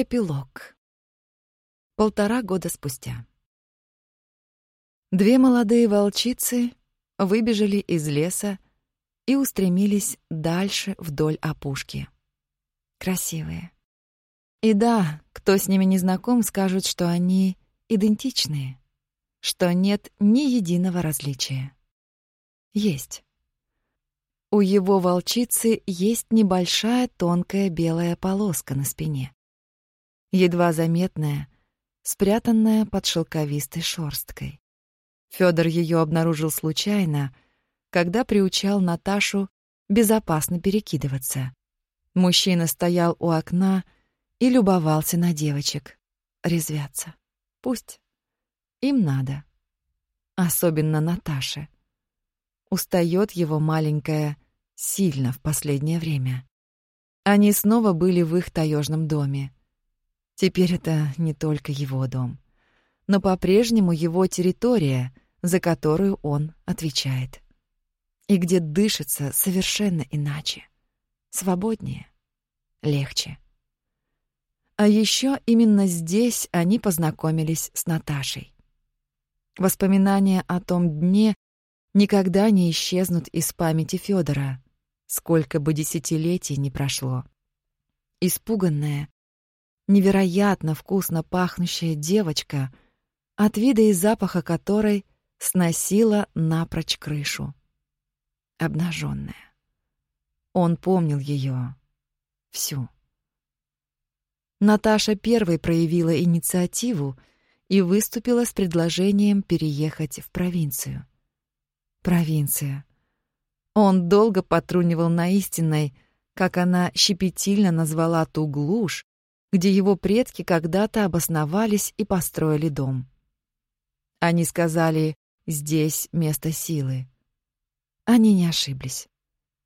Эпилог. Полтора года спустя. Две молодые волчицы выбежали из леса и устремились дальше вдоль опушки. Красивые. И да, кто с ними не знаком, скажут, что они идентичные, что нет ни единого различия. Есть. У его волчицы есть небольшая тонкая белая полоска на спине. Едва заметная, спрятанная под шелковистой шорсткой. Фёдор её обнаружил случайно, когда приучал Наташу безопасно перекидываться. Мужчина стоял у окна и любовался на девочек. Резвятся. Пусть. Им надо. Особенно Наташе. Устаёт его маленькая сильно в последнее время. Они снова были в их таежном доме. Теперь это не только его дом но по-прежнему его территория, за которую он отвечает. И где дышится совершенно иначе. Свободнее, легче. А еще именно здесь они познакомились с Наташей. Воспоминания о том дне никогда не исчезнут из памяти Федора, сколько бы десятилетий ни прошло. Испуганная, невероятно вкусно пахнущая девочка — от вида и запаха которой сносила напрочь крышу. Обнаженная. Он помнил ее всю. Наташа первой проявила инициативу и выступила с предложением переехать в провинцию. Провинция. Он долго потрунивал на истинной, как она щепетильно назвала ту глушь, где его предки когда-то обосновались и построили дом. Они сказали «здесь место силы». Они не ошиблись.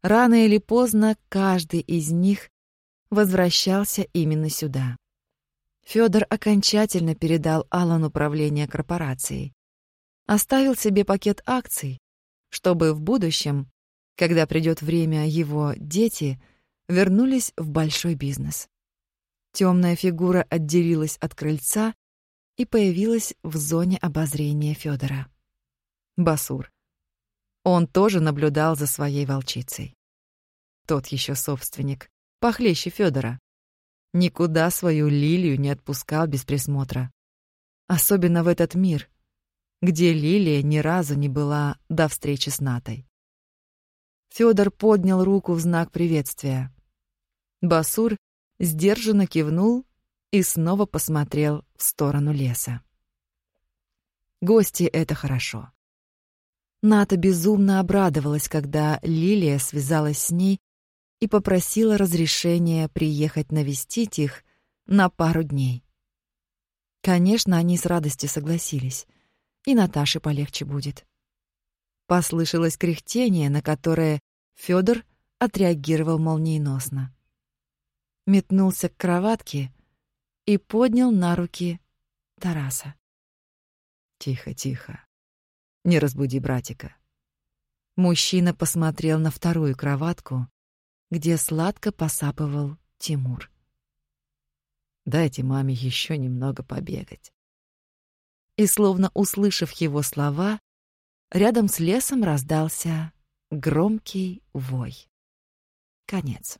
Рано или поздно каждый из них возвращался именно сюда. Фёдор окончательно передал Аллану управление корпорацией. Оставил себе пакет акций, чтобы в будущем, когда придёт время, его дети вернулись в большой бизнес. Темная фигура отделилась от крыльца и появилась в зоне обозрения Федора. Басур. Он тоже наблюдал за своей волчицей. Тот еще собственник, похлеще Федора. Никуда свою лилию не отпускал без присмотра. Особенно в этот мир, где лилия ни разу не была до встречи с Натой. Федор поднял руку в знак приветствия. Басур сдержанно кивнул и снова посмотрел в сторону леса. Гости — это хорошо. Ната безумно обрадовалась, когда Лилия связалась с ней и попросила разрешения приехать навестить их на пару дней. Конечно, они с радостью согласились, и Наташе полегче будет. Послышалось кряхтение, на которое Фёдор отреагировал молниеносно. Метнулся к кроватке и поднял на руки Тараса. Тихо, тихо. Не разбуди братика. Мужчина посмотрел на вторую кроватку, где сладко посапывал Тимур. Дайте маме еще немного побегать. И словно услышав его слова, рядом с лесом раздался громкий вой. Конец.